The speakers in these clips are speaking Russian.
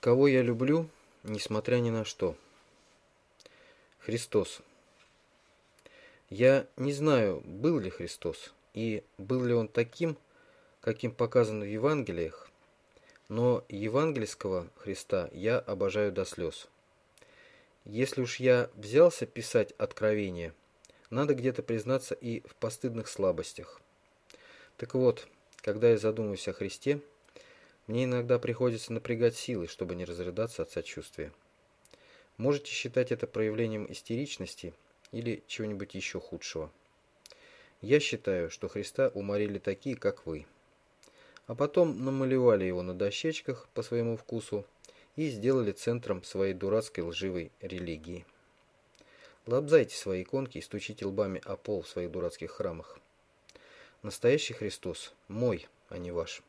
Кого я люблю, несмотря ни на что? Христос. Я не знаю, был ли Христос и был ли он таким, каким показано в Евангелиях, но евангельского Христа я обожаю до слез. Если уж я взялся писать откровения, надо где-то признаться и в постыдных слабостях. Так вот, когда я задумываюсь о Христе, мне иногда приходится напрягать силы, чтобы не разрыдаться от сочувствия. Можете считать это проявлением истеричности или чего-нибудь еще худшего. Я считаю, что Христа уморили такие, как вы. А потом намалевали его на дощечках по своему вкусу и сделали центром своей дурацкой лживой религии. Лобзайте свои иконки и стучите лбами о пол в своих дурацких храмах. Настоящий Христос мой, а не ваш.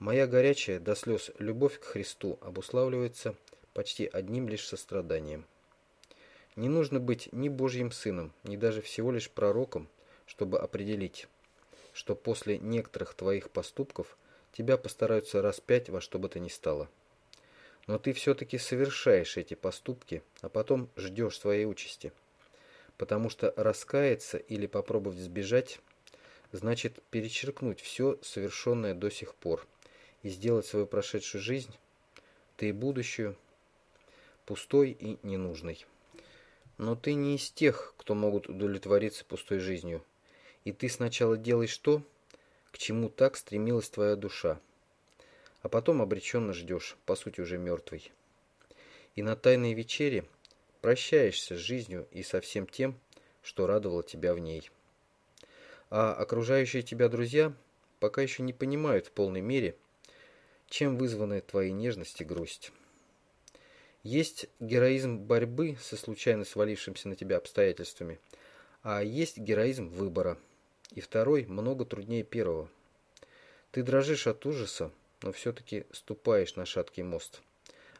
Моя горячая до слез любовь к Христу обуславливается почти одним лишь состраданием. Не нужно быть ни Божьим сыном, ни даже всего лишь пророком, чтобы определить, что после некоторых твоих поступков тебя постараются распять во что бы то ни стало. Но ты все-таки совершаешь эти поступки, а потом ждешь своей участи. Потому что раскаяться или попробовать сбежать, значит перечеркнуть все совершенное до сих пор – и сделать свою прошедшую жизнь, ты и будущую, пустой и ненужной. Но ты не из тех, кто могут удовлетвориться пустой жизнью, и ты сначала делаешь то, к чему так стремилась твоя душа, а потом обреченно ждешь, по сути уже мертвый. И на тайной вечере прощаешься с жизнью и со всем тем, что радовало тебя в ней. А окружающие тебя друзья пока еще не понимают в полной мере, чем вызваны твои нежность и грусть. Есть героизм борьбы со случайно свалившимися на тебя обстоятельствами, а есть героизм выбора, и второй много труднее первого. Ты дрожишь от ужаса, но все-таки ступаешь на шаткий мост,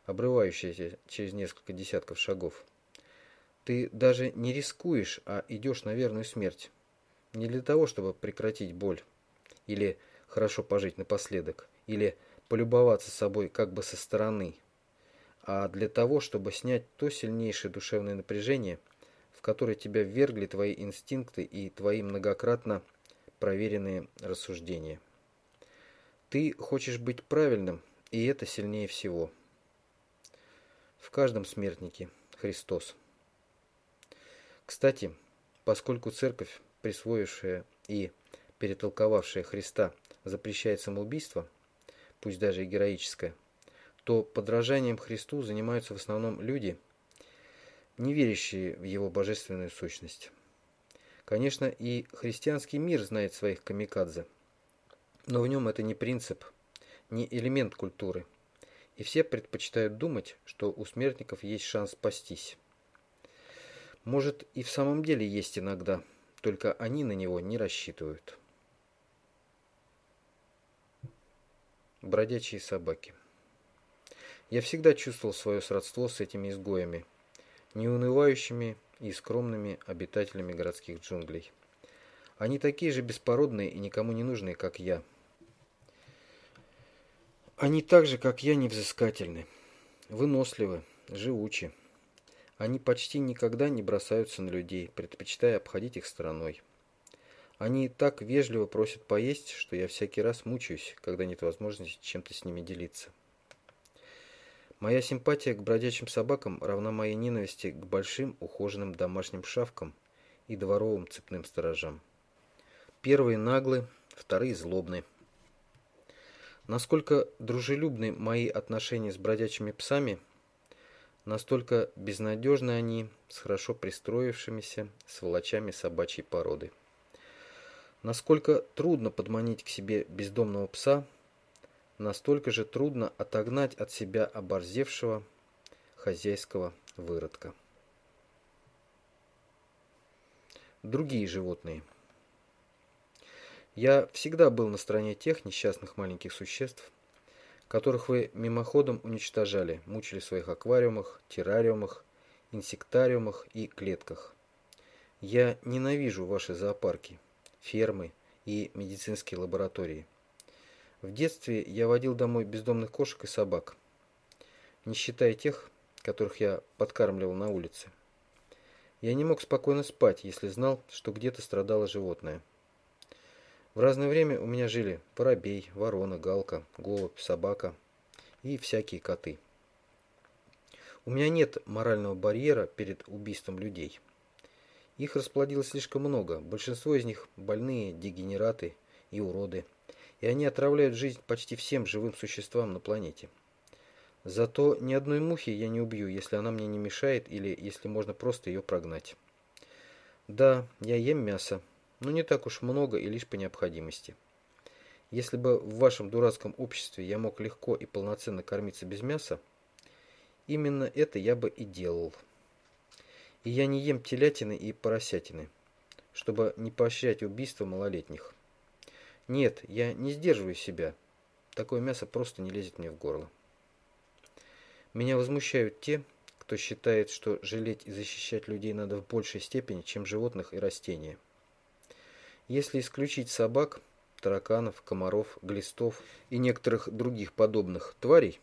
обрывающийся через несколько десятков шагов. Ты даже не рискуешь, а идешь на верную смерть. Не для того, чтобы прекратить боль, или хорошо пожить напоследок, или полюбоваться собой как бы со стороны, а для того, чтобы снять то сильнейшее душевное напряжение, в которое тебя ввергли твои инстинкты и твои многократно проверенные рассуждения. Ты хочешь быть правильным, и это сильнее всего. В каждом смертнике Христос. Кстати, поскольку церковь, присвоившая и перетолковавшая Христа, запрещает самоубийство, пусть даже и героическое, то подражанием Христу занимаются в основном люди, не верящие в его божественную сущность. Конечно, и христианский мир знает своих камикадзе, но в нем это не принцип, не элемент культуры, и все предпочитают думать, что у смертников есть шанс спастись. Может, и в самом деле есть иногда, только они на него не рассчитывают. Бродячие собаки. Я всегда чувствовал свое сродство с этими изгоями, неунывающими и скромными обитателями городских джунглей. Они такие же беспородные и никому не нужные, как я. Они так же, как я, невзыскательны, выносливы, живучи. Они почти никогда не бросаются на людей, предпочитая обходить их стороной. Они так вежливо просят поесть, что я всякий раз мучаюсь, когда нет возможности чем-то с ними делиться. Моя симпатия к бродячим собакам равна моей ненависти к большим ухоженным домашним шавкам и дворовым цепным сторожам. Первые наглы, вторые злобны. Насколько дружелюбны мои отношения с бродячими псами, настолько безнадежны они с хорошо пристроившимися сволочами собачьей породы. Насколько трудно подманить к себе бездомного пса, настолько же трудно отогнать от себя оборзевшего хозяйского выродка. Другие животные. Я всегда был на стороне тех несчастных маленьких существ, которых вы мимоходом уничтожали, мучили в своих аквариумах, террариумах, инсектариумах и клетках. Я ненавижу ваши зоопарки фермы и медицинские лаборатории. В детстве я водил домой бездомных кошек и собак. не считая тех, которых я подкармливал на улице. Я не мог спокойно спать, если знал, что где-то страдало животное. В разное время у меня жили воробей, ворона, галка, голубь, собака и всякие коты. У меня нет морального барьера перед убийством людей. Их расплодилось слишком много, большинство из них больные, дегенераты и уроды, и они отравляют жизнь почти всем живым существам на планете. Зато ни одной мухи я не убью, если она мне не мешает или если можно просто ее прогнать. Да, я ем мясо, но не так уж много и лишь по необходимости. Если бы в вашем дурацком обществе я мог легко и полноценно кормиться без мяса, именно это я бы и делал. И я не ем телятины и поросятины, чтобы не поощрять убийство малолетних. Нет, я не сдерживаю себя. Такое мясо просто не лезет мне в горло. Меня возмущают те, кто считает, что жалеть и защищать людей надо в большей степени, чем животных и растения. Если исключить собак, тараканов, комаров, глистов и некоторых других подобных тварей,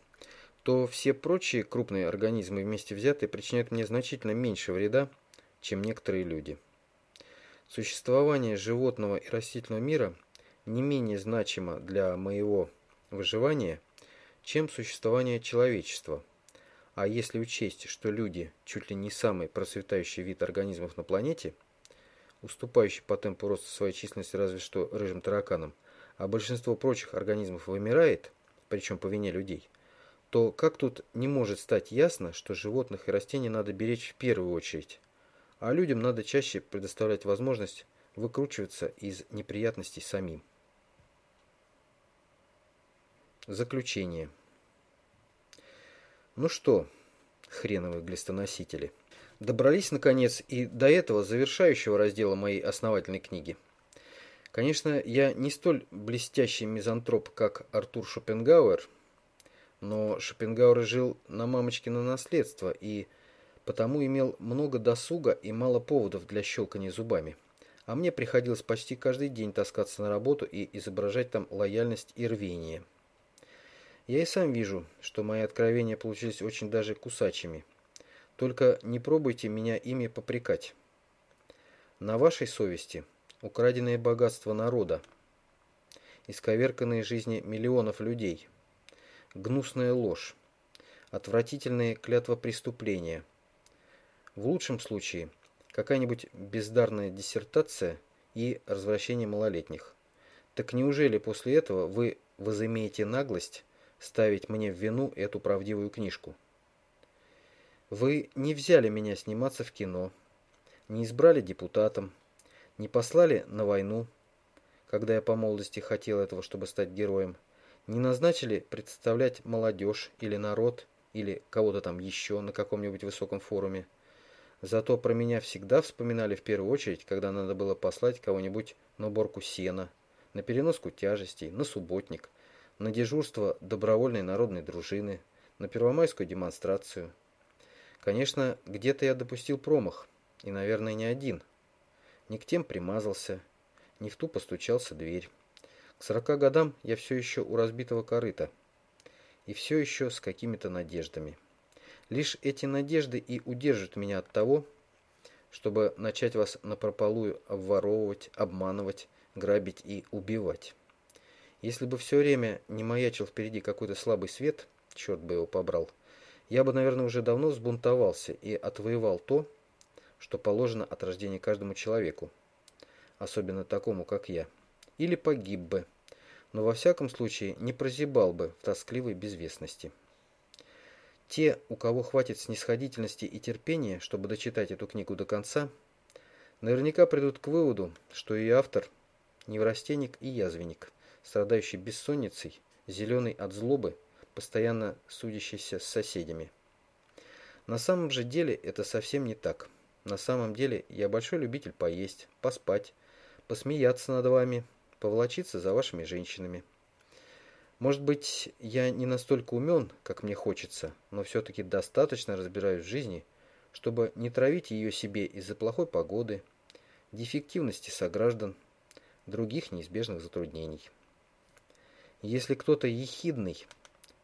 то все прочие крупные организмы вместе взятые причиняют мне значительно меньше вреда, чем некоторые люди. Существование животного и растительного мира не менее значимо для моего выживания, чем существование человечества – а если учесть, что люди чуть ли не самый процветающий вид организмов на планете, уступающий по темпу роста своей численности разве что рыжим тараканам, а большинство прочих организмов вымирает, причем по вине людей, то как тут не может стать ясно, что животных и растений надо беречь в первую очередь, а людям надо чаще предоставлять возможность выкручиваться из неприятностей самим. Заключение. Ну что, хреновые глистоносители, добрались наконец и до этого завершающего раздела моей основательной книги. Конечно, я не столь блестящий мизантроп, как Артур Шопенгауэр, но Шопенгауэр жил на мамочкино наследство и потому имел много досуга и мало поводов для щелкания зубами. А мне приходилось почти каждый день таскаться на работу и изображать там лояльность и рвение. Я и сам вижу, что мои откровения получились очень даже кусачими. Только не пробуйте меня ими попрекать. На вашей совести украденное богатство народа, исковерканные жизни миллионов людей, гнусная ложь, отвратительные клятва преступления. В лучшем случае какая-нибудь бездарная диссертация и развращение малолетних. Так неужели после этого вы возымеете наглость ставить мне в вину эту правдивую книжку. Вы не взяли меня сниматься в кино, не избрали депутатом, не послали на войну, когда я по молодости хотел этого, чтобы стать героем, не назначили представлять молодежь или народ, или кого-то там еще на каком-нибудь высоком форуме. Зато про меня всегда вспоминали в первую очередь, когда надо было послать кого-нибудь на уборку сена, на переноску тяжестей, на субботник – на дежурство добровольной народной дружины, на первомайскую демонстрацию. Конечно, где-то я допустил промах, и, наверное, не один. Не к тем примазался, не в ту постучался дверь. К сорока годам я все еще у разбитого корыта, и все еще с какими-то надеждами. Лишь эти надежды и удержат меня от того, чтобы начать вас напропалую обворовывать, обманывать, грабить и убивать. Если бы все время не маячил впереди какой-то слабый свет, черт бы его побрал, я бы, наверное, уже давно взбунтовался и отвоевал то, что положено от рождения каждому человеку, особенно такому, как я, или погиб бы, но во всяком случае не прозябал бы в тоскливой безвестности. Те, у кого хватит снисходительности и терпения, чтобы дочитать эту книгу до конца, наверняка придут к выводу, что и автор – неврастенник и язвенник – страдающий бессонницей, зеленый от злобы, постоянно судящийся с соседями. На самом же деле это совсем не так. На самом деле я большой любитель поесть, поспать, посмеяться над вами, поволочиться за вашими женщинами. Может быть, я не настолько умен, как мне хочется, но все-таки достаточно разбираюсь в жизни, чтобы не травить ее себе из-за плохой погоды, дефективности сограждан, других неизбежных затруднений. Если кто-то ехидный,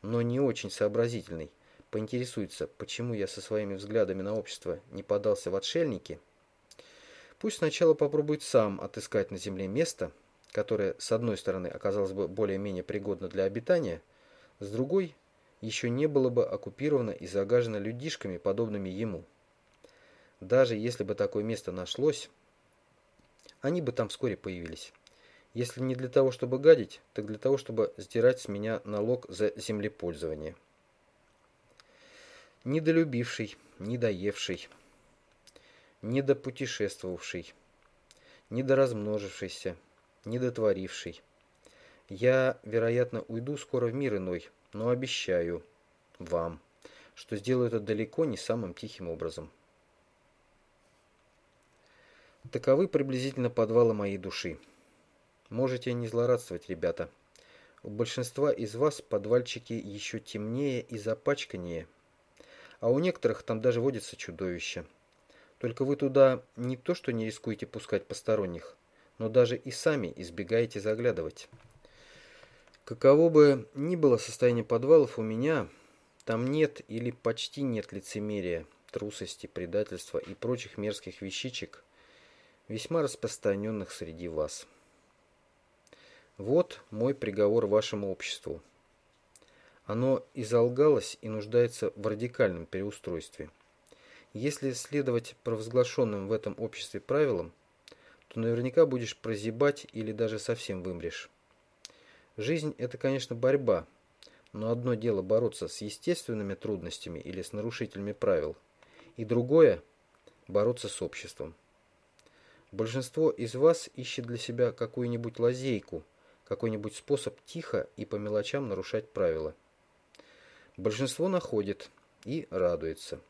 но не очень сообразительный, поинтересуется, почему я со своими взглядами на общество не подался в отшельники, пусть сначала попробует сам отыскать на земле место, которое, с одной стороны, оказалось бы более-менее пригодно для обитания, с другой – еще не было бы оккупировано и загажено людишками, подобными ему. Даже если бы такое место нашлось, они бы там вскоре появились. Если не для того, чтобы гадить, так для того, чтобы сдирать с меня налог за землепользование. Недолюбивший, недоевший, недопутешествовавший, недоразмножившийся, недотворивший. Я, вероятно, уйду скоро в мир иной, но обещаю вам, что сделаю это далеко не самым тихим образом. Таковы приблизительно подвалы моей души. Можете не злорадствовать, ребята. У большинства из вас подвальчики еще темнее и запачканнее, а у некоторых там даже водится чудовище. Только вы туда не то что не рискуете пускать посторонних, но даже и сами избегаете заглядывать. Каково бы ни было состояние подвалов у меня, там нет или почти нет лицемерия, трусости, предательства и прочих мерзких вещичек, весьма распространенных среди вас. Вот мой приговор вашему обществу. Оно изолгалось и нуждается в радикальном переустройстве. Если следовать провозглашенным в этом обществе правилам, наверняка будешь прозябать или даже совсем вымрешь. Жизнь – это, конечно, борьба, но одно дело бороться с естественными трудностями или с нарушителями правил, и другое – бороться с обществом. Большинство из вас ищет для себя какую-нибудь лазейку, какой-нибудь способ тихо и по мелочам нарушать правила. Большинство находит и радуется.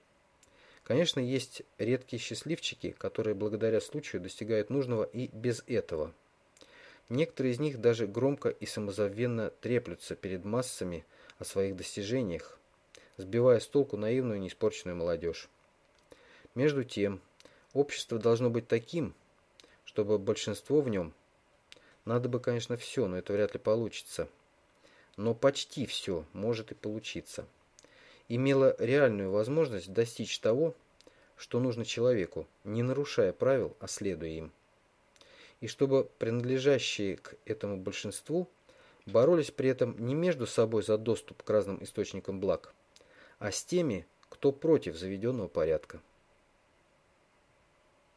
Конечно, есть редкие счастливчики, которые благодаря случаю достигают нужного и без этого – Некоторые из них даже громко и самозабвенно треплются перед массами о своих достижениях, сбивая с толку наивную неиспорченную молодежь. Между тем, общество должно быть таким, чтобы большинство в нем, надо бы, конечно, все, но это вряд ли получится, но почти все может и получиться, имело реальную возможность достичь того, что нужно человеку, не нарушая правил, а следуя им и чтобы принадлежащие к этому большинству боролись при этом не между собой за доступ к разным источникам благ, а с теми, кто против заведенного порядка.